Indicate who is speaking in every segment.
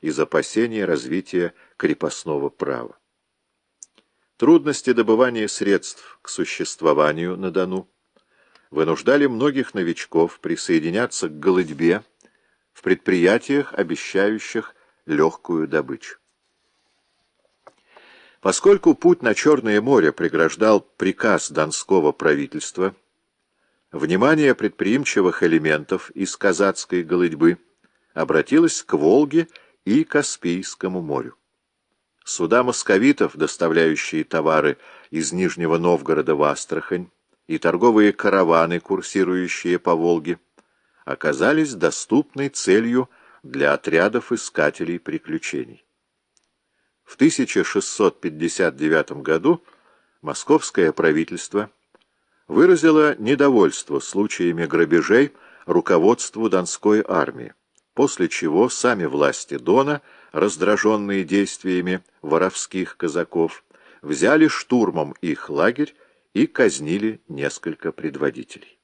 Speaker 1: из опасения развития крепостного права. Трудности добывания средств к существованию на Дону вынуждали многих новичков присоединяться к голодьбе в предприятиях, обещающих легкую добычу. Поскольку путь на Черное море преграждал приказ донского правительства, внимание предприимчивых элементов из казацкой голодьбы обратилось к Волге и Каспийскому морю. Суда московитов, доставляющие товары из Нижнего Новгорода в Астрахань, и торговые караваны, курсирующие по Волге, оказались доступной целью для отрядов искателей приключений. В 1659 году московское правительство выразило недовольство случаями грабежей руководству Донской армии, после чего сами власти Дона, раздраженные действиями воровских казаков, взяли штурмом их лагерь и казнили несколько предводителей.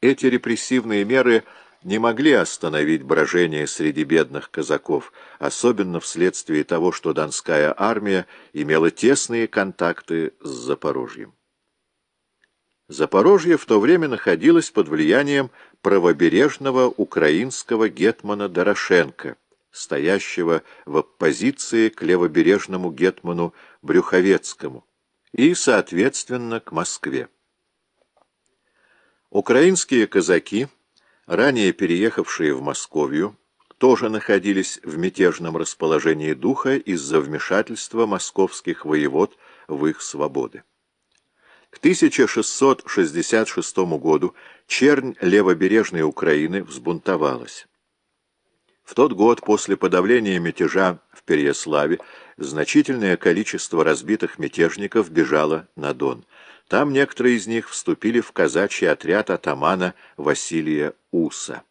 Speaker 1: Эти репрессивные меры не могли остановить брожение среди бедных казаков, особенно вследствие того, что Донская армия имела тесные контакты с Запорожьем. Запорожье в то время находилось под влиянием правобережного украинского гетмана Дорошенко, стоящего в оппозиции к левобережному гетману Брюховецкому, и, соответственно, к Москве. Украинские казаки, ранее переехавшие в Московию, тоже находились в мятежном расположении духа из-за вмешательства московских воевод в их свободы. К 1666 году чернь левобережной Украины взбунтовалась. В тот год после подавления мятежа в Переяславе значительное количество разбитых мятежников бежало на Дон. Там некоторые из них вступили в казачий отряд атамана Василия Уса.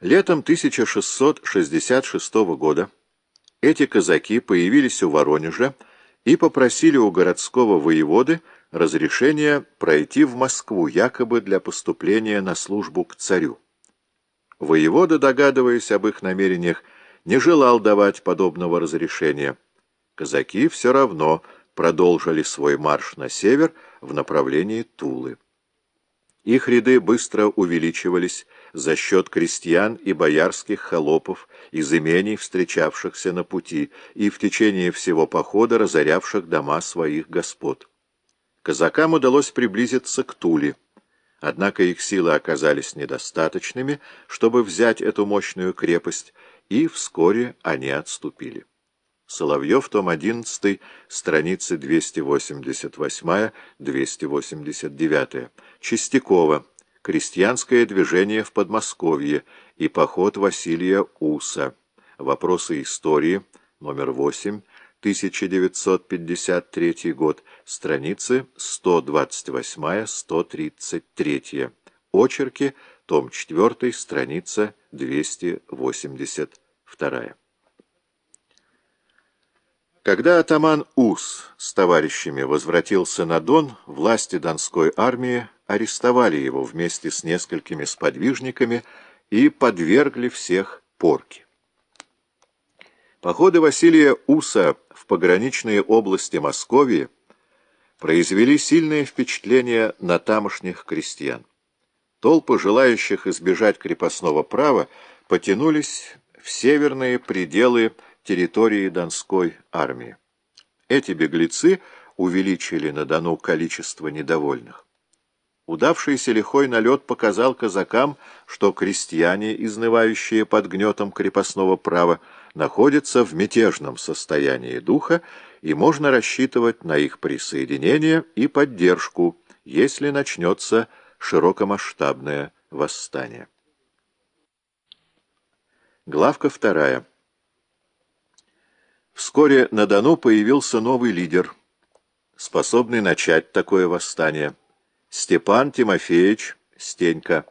Speaker 1: Летом 1666 года эти казаки появились у Воронежа и попросили у городского воеводы разрешение пройти в Москву якобы для поступления на службу к царю. Воевода, догадываясь об их намерениях, не желал давать подобного разрешения. Казаки все равно продолжили свой марш на север в направлении Тулы. Их ряды быстро увеличивались за счет крестьян и боярских холопов из имений, встречавшихся на пути, и в течение всего похода разорявших дома своих господ. Казакам удалось приблизиться к Туле. Однако их силы оказались недостаточными, чтобы взять эту мощную крепость, и вскоре они отступили. Соловьев, том 11, страницы 288-289. Чистякова. Крестьянское движение в Подмосковье и поход Василия Уса. Вопросы истории. Номер 8. 1953 год, страницы 128-133, очерки, том 4, страница 282. Когда атаман Ус с товарищами возвратился на Дон, власти Донской армии арестовали его вместе с несколькими сподвижниками и подвергли всех порке. Походы Василия Уса в пограничные области Московии произвели сильное впечатление на тамошних крестьян. Толпы, желающих избежать крепостного права, потянулись в северные пределы территории Донской армии. Эти беглецы увеличили на Дону количество недовольных. Удавшийся лихой налет показал казакам, что крестьяне, изнывающие под гнетом крепостного права, находятся в мятежном состоянии духа, и можно рассчитывать на их присоединение и поддержку, если начнется широкомасштабное восстание. Главка вторая. Вскоре на Дону появился новый лидер, способный начать такое восстание – Степан Тимофеевич Стенька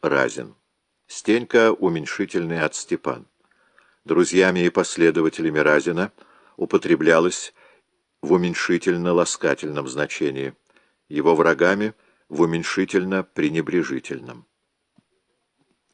Speaker 1: Разин. Стенька уменьшительный от Степан. Друзьями и последователями Разина употреблялось в уменьшительно-ласкательном значении. Его врагами в уменьшительно-пренебрежительном.